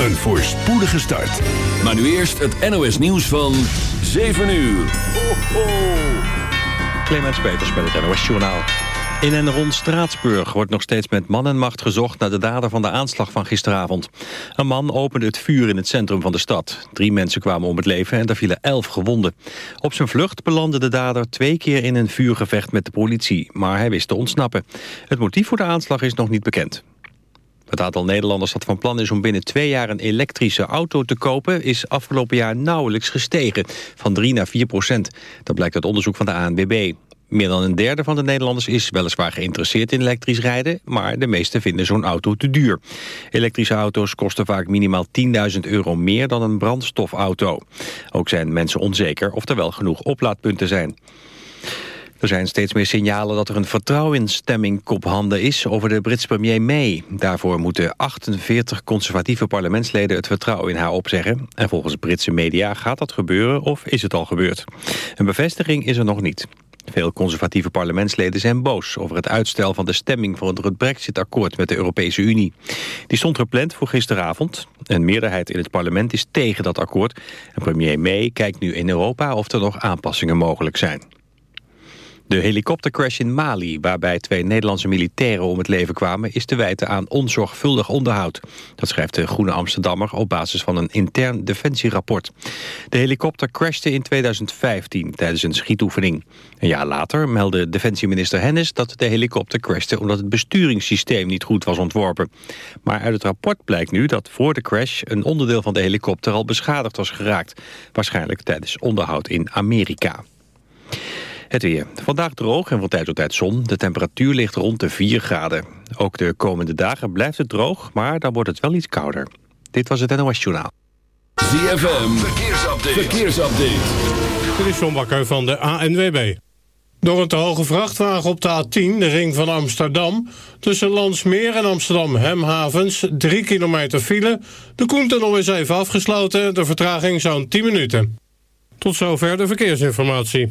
een voorspoedige start. Maar nu eerst het NOS nieuws van 7 uur. Ho, ho. Clemens Peters met het NOS Journaal. In en rond Straatsburg wordt nog steeds met man en macht gezocht... naar de dader van de aanslag van gisteravond. Een man opende het vuur in het centrum van de stad. Drie mensen kwamen om het leven en er vielen elf gewonden. Op zijn vlucht belandde de dader twee keer in een vuurgevecht met de politie... maar hij wist te ontsnappen. Het motief voor de aanslag is nog niet bekend. Het aantal Nederlanders dat van plan is om binnen twee jaar een elektrische auto te kopen... is afgelopen jaar nauwelijks gestegen, van 3 naar 4 procent. Dat blijkt uit onderzoek van de ANWB. Meer dan een derde van de Nederlanders is weliswaar geïnteresseerd in elektrisch rijden... maar de meesten vinden zo'n auto te duur. Elektrische auto's kosten vaak minimaal 10.000 euro meer dan een brandstofauto. Ook zijn mensen onzeker of er wel genoeg oplaadpunten zijn. Er zijn steeds meer signalen dat er een vertrouwensstemming kop handen is over de Britse premier May. Daarvoor moeten 48 conservatieve parlementsleden het vertrouwen in haar opzeggen. En volgens Britse media gaat dat gebeuren of is het al gebeurd. Een bevestiging is er nog niet. Veel conservatieve parlementsleden zijn boos over het uitstel van de stemming voor het brexit-akkoord met de Europese Unie. Die stond gepland voor gisteravond. Een meerderheid in het parlement is tegen dat akkoord. En premier May kijkt nu in Europa of er nog aanpassingen mogelijk zijn. De helikoptercrash in Mali, waarbij twee Nederlandse militairen om het leven kwamen, is te wijten aan onzorgvuldig onderhoud. Dat schrijft de Groene Amsterdammer op basis van een intern defensierapport. De helikopter crashte in 2015 tijdens een schietoefening. Een jaar later meldde defensieminister Hennis dat de helikopter crashte omdat het besturingssysteem niet goed was ontworpen. Maar uit het rapport blijkt nu dat voor de crash een onderdeel van de helikopter al beschadigd was geraakt. Waarschijnlijk tijdens onderhoud in Amerika. Het weer. Vandaag droog en van tijd tot tijd zon. De temperatuur ligt rond de 4 graden. Ook de komende dagen blijft het droog, maar dan wordt het wel iets kouder. Dit was het NOS Journaal. ZFM, verkeersupdate. verkeersupdate. Dit is John Bakker van de ANWB. Door een te hoge vrachtwagen op de A10, de ring van Amsterdam... tussen Landsmeer en Amsterdam-Hemhavens, 3 kilometer file... de Koentunnel is even afgesloten, de vertraging zo'n 10 minuten. Tot zover de verkeersinformatie.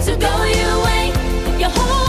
to go your way. Your whole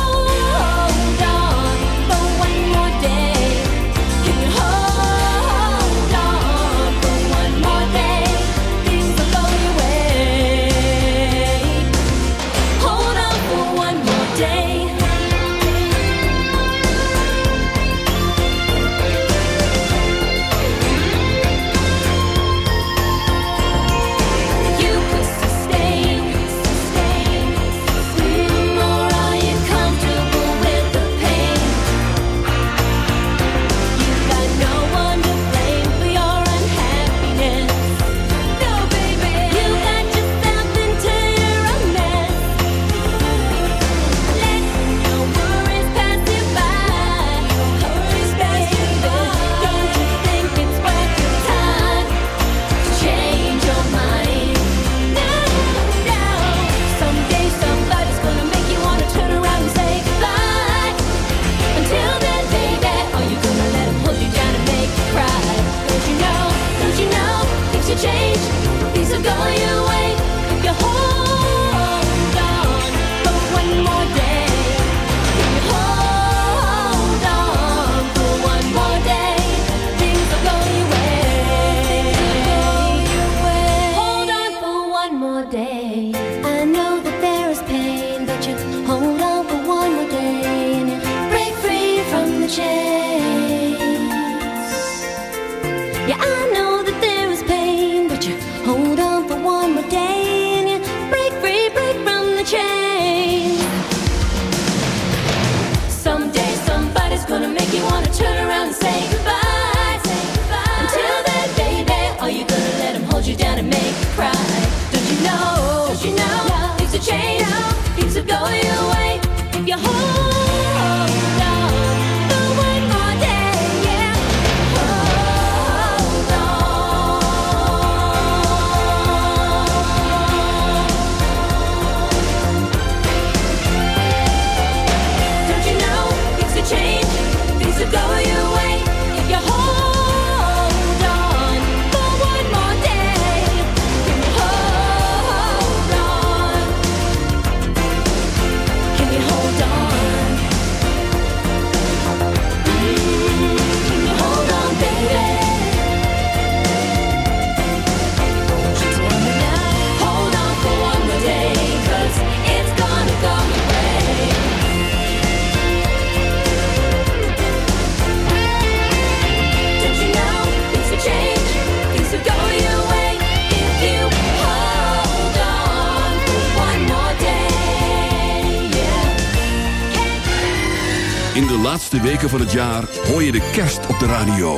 van het jaar hoor je de kerst op de radio.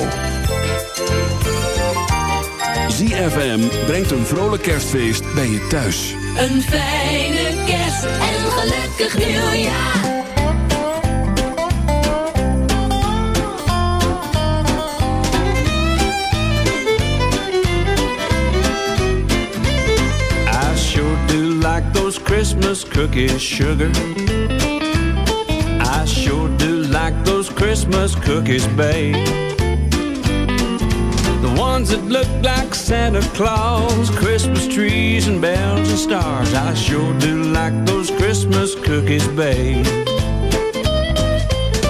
ZFM brengt een vrolijk kerstfeest bij je thuis. Een fijne kerst en een gelukkig nieuwjaar. I sure do like those Christmas cookies, sugar. Christmas cookies baked. The ones that look like Santa Claus, Christmas trees and bells and stars. I sure do like those Christmas cookies baked.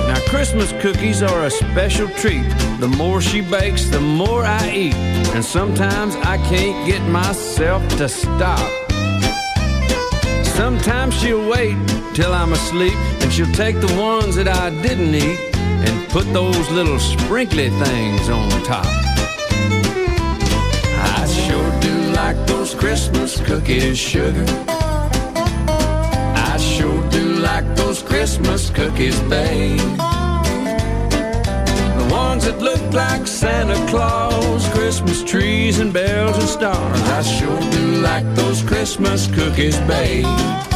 Now, Christmas cookies are a special treat. The more she bakes, the more I eat. And sometimes I can't get myself to stop. Sometimes she'll wait till I'm asleep, and she'll take the ones that I didn't eat and put those little sprinkly things on top. I sure do like those Christmas cookies, sugar. I sure do like those Christmas cookies, babe. The ones that look like Santa Claus, Christmas trees and bells and stars. I sure do like those Christmas cookies, babe.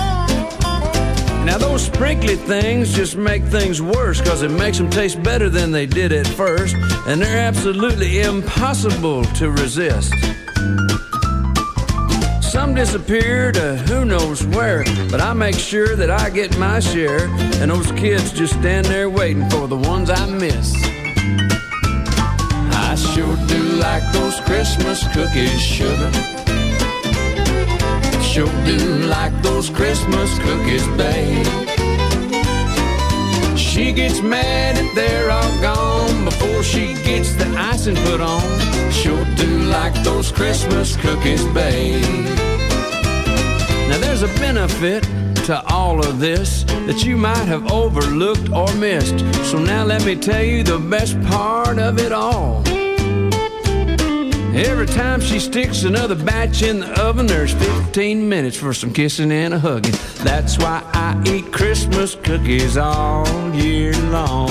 Now those sprinkly things just make things worse Cause it makes them taste better than they did at first And they're absolutely impossible to resist. Some disappear to who knows where But I make sure that I get my share And those kids just stand there waiting for the ones I miss. I sure do like those Christmas cookies, sugar Sure do like those Christmas cookies, babe. She gets mad if they're all gone before she gets the icing put on. Sure do like those Christmas cookies, babe. Now there's a benefit to all of this that you might have overlooked or missed. So now let me tell you the best part of it all. Every time she sticks another batch in the oven, there's 15 minutes for some kissing and a hugging. That's why I eat Christmas cookies all year long.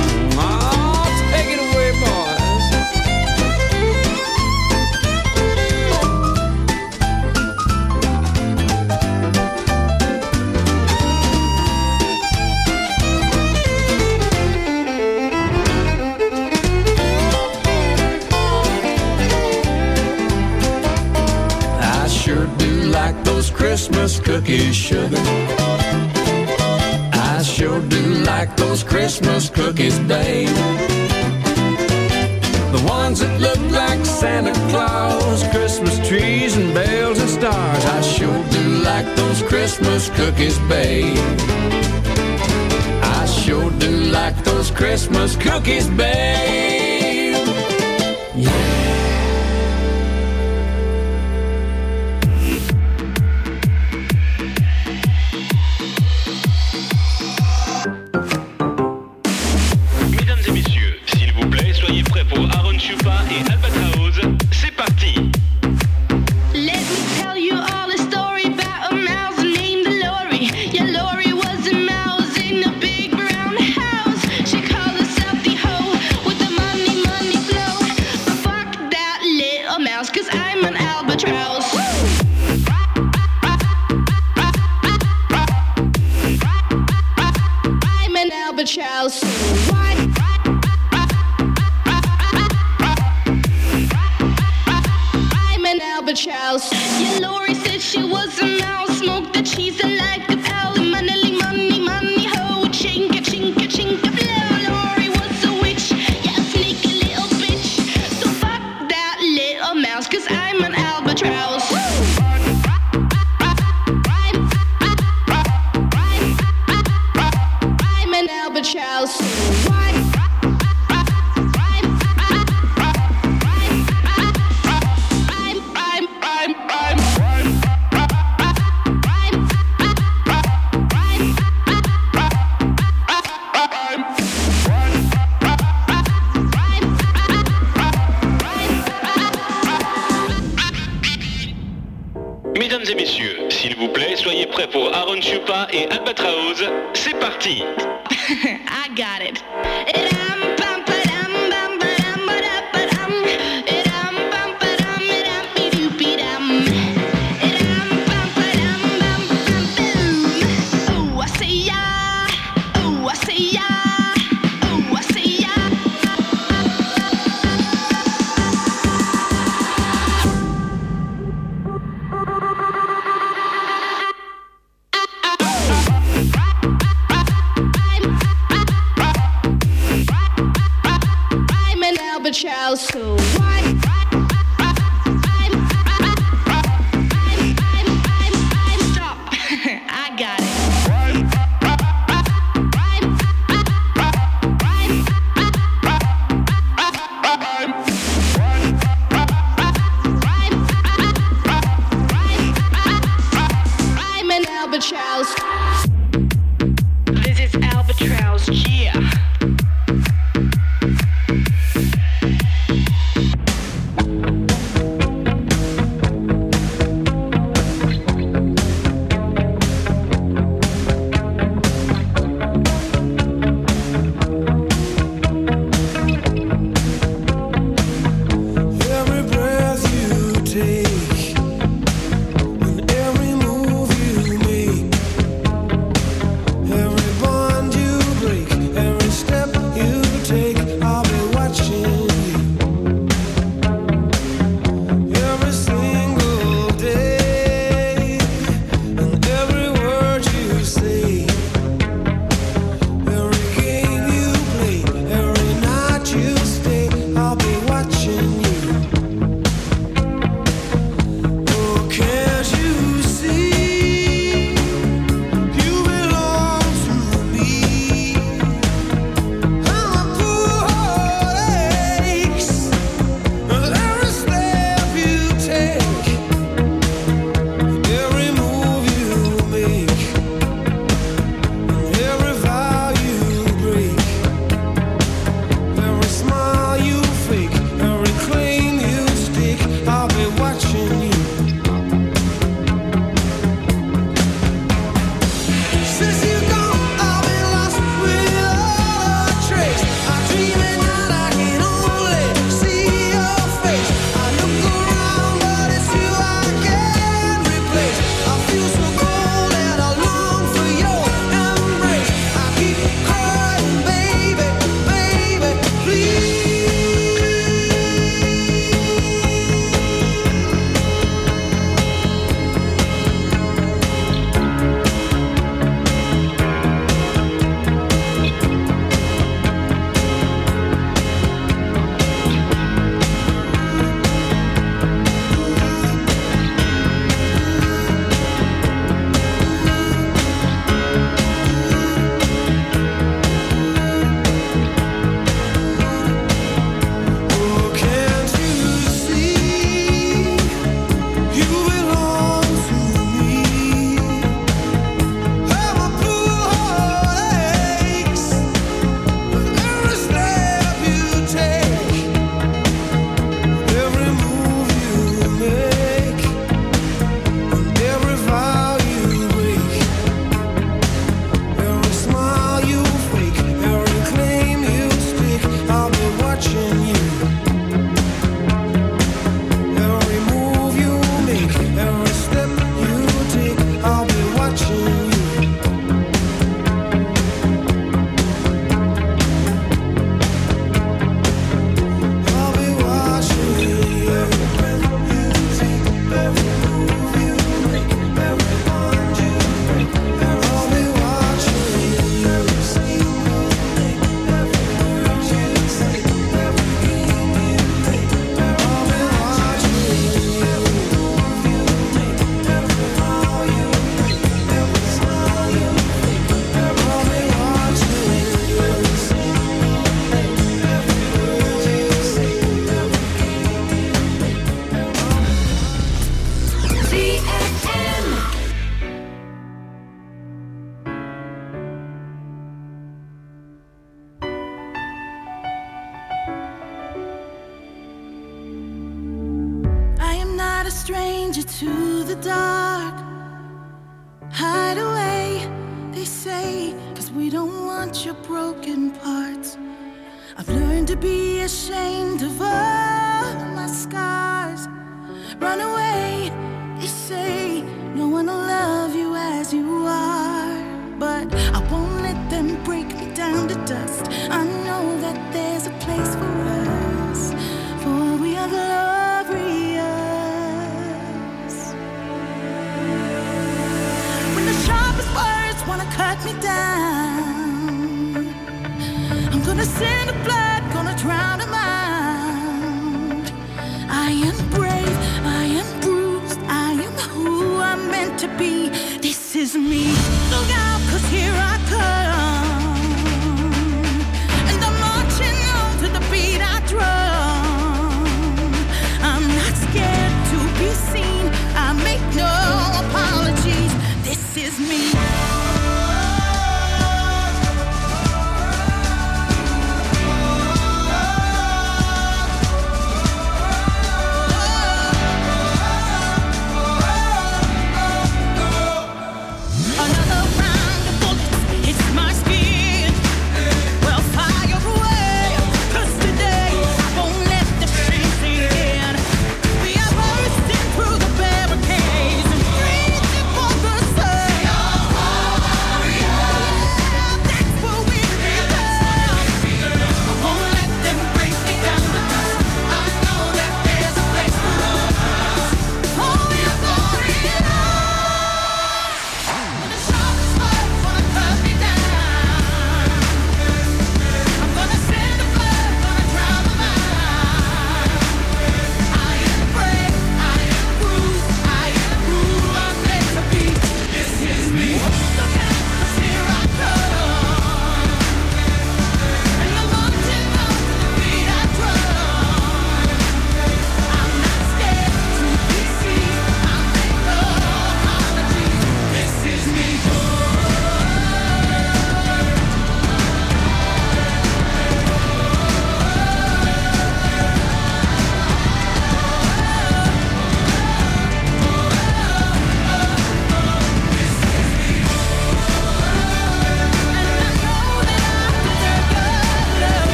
Christmas cookies, babe. I sure do like those Christmas cookies, babe.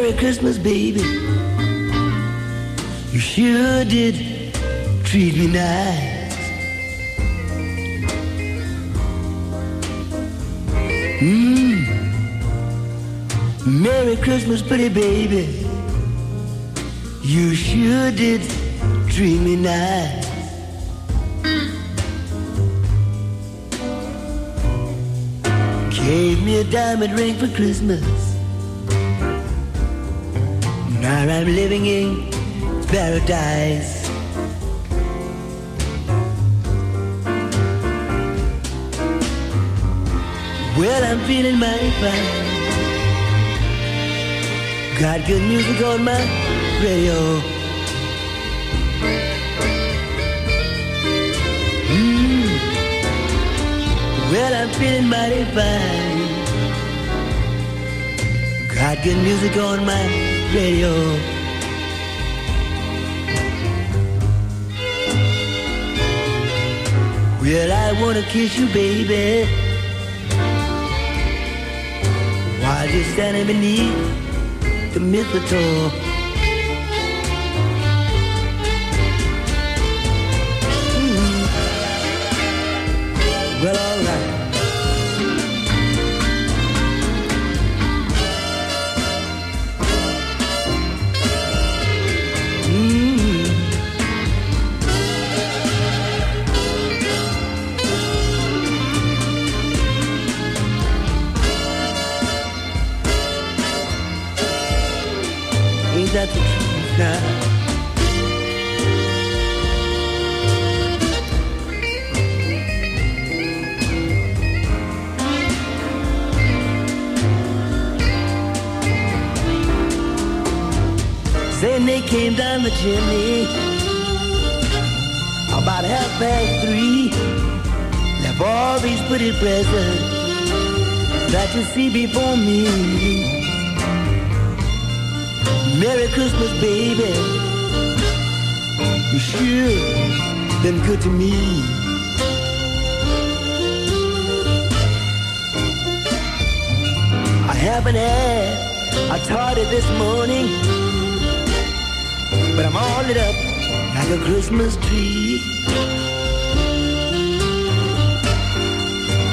Merry Christmas, baby. You sure did treat me nice. Mmm. Merry Christmas, pretty baby. You sure did treat me nice. Gave me a diamond ring for Christmas now I'm living in paradise. Hmm. Well, I'm feeling mighty fine. Got good music on my radio. Mm. Well, I'm feeling mighty fine. Got good music on my I wanna kiss you, baby. While you're standing beneath the mistletoe. Ain't that the truth now? Saying they came down the chimney about half past three. Left all these pretty presents that you see before me. Merry Christmas, baby. You sure been good to me. I haven't had a tardy this morning, but I'm all lit up like a Christmas tree.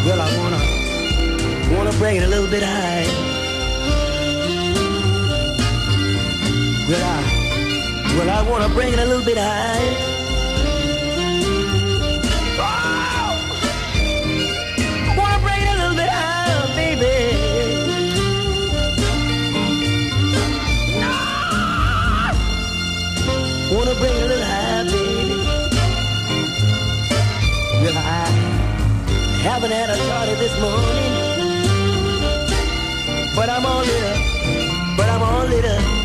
Well, I wanna wanna bring it a little bit high. Well, I well I wanna bring it a little bit high. Oh! Wanna bring it a little bit higher, baby. Ah! Wanna bring it a little higher, baby. Well, I haven't had a party this morning, but I'm all lit up. But I'm all lit up.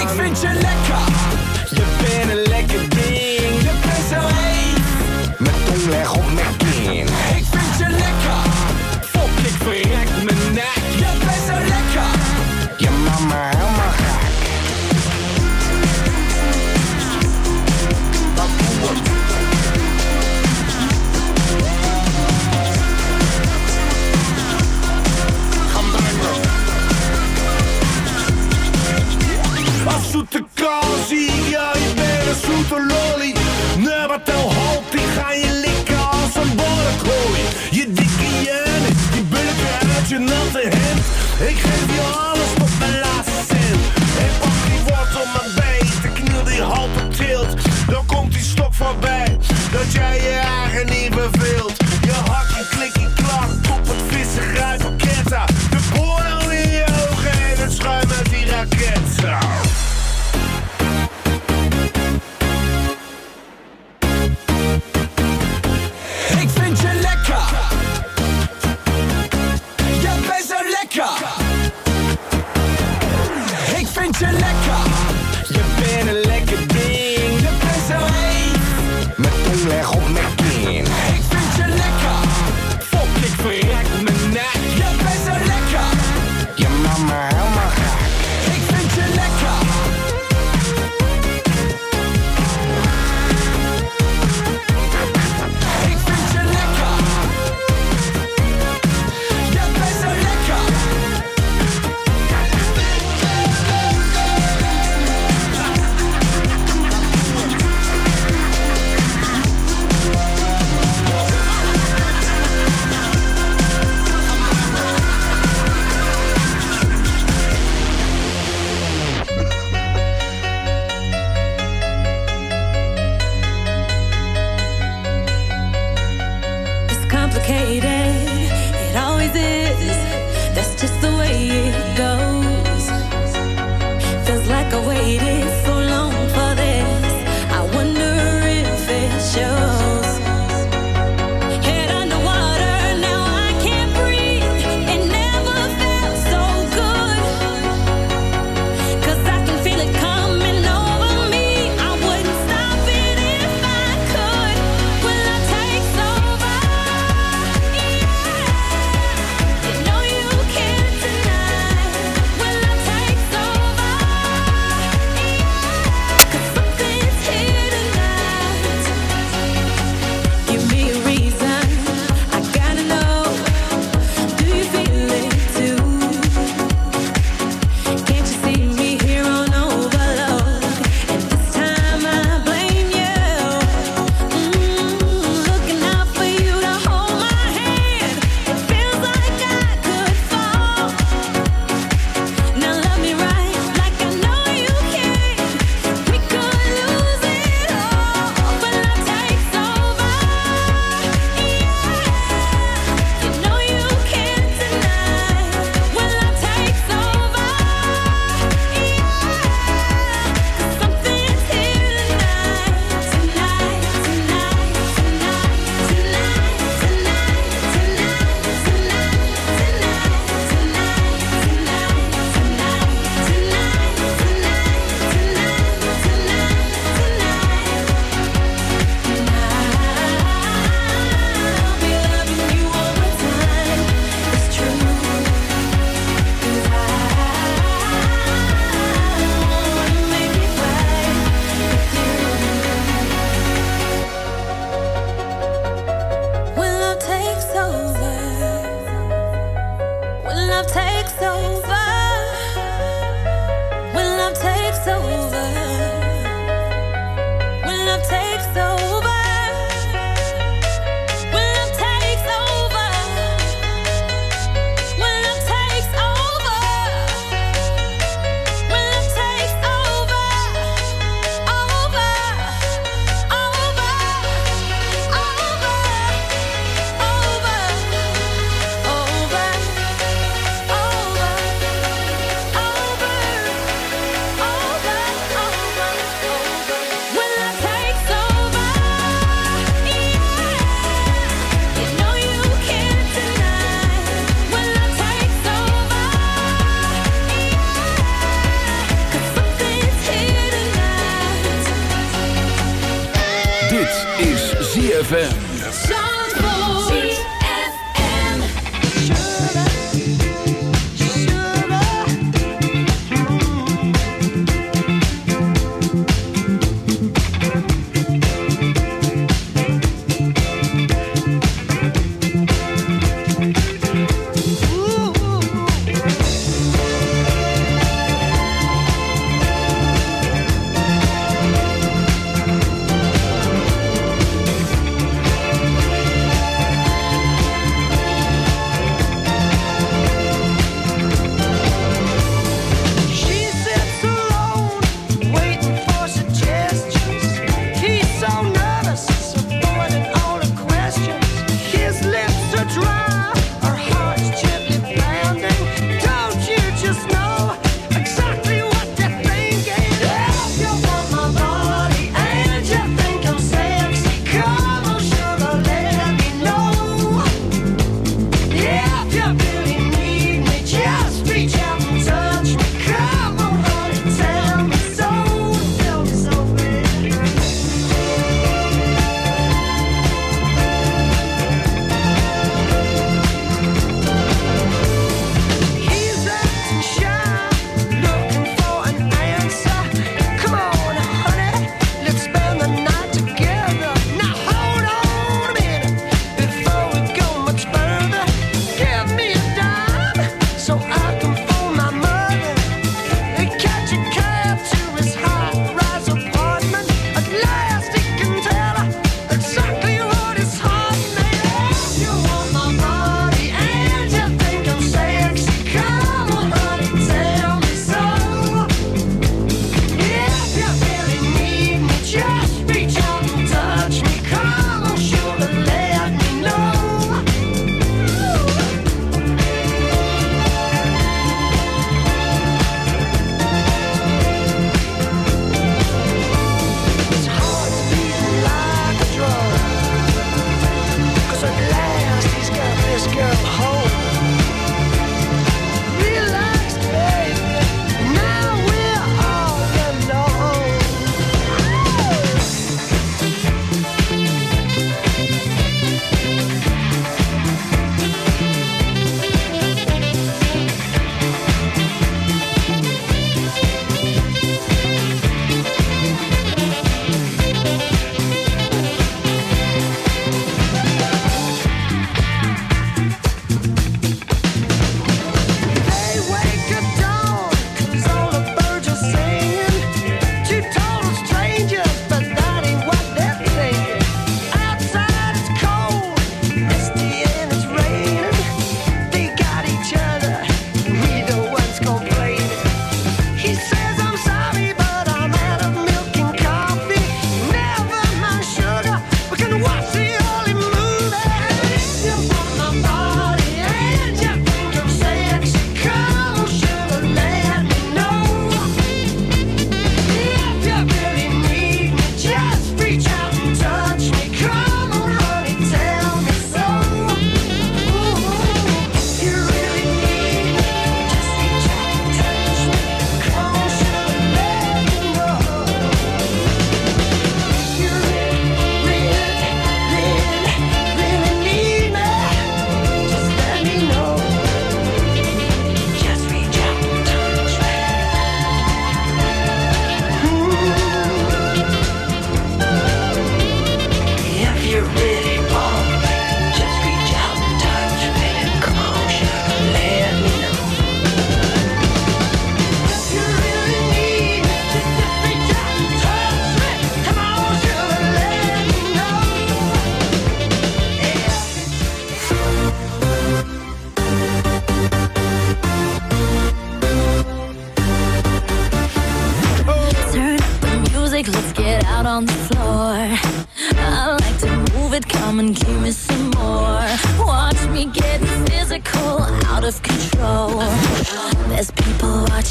Ik vind je lekker. Je bent een lekker ding. Je bent zo heet. Mijn tong leg op mijn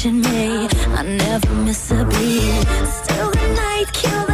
touching me. I never miss a beat. Still the night, kill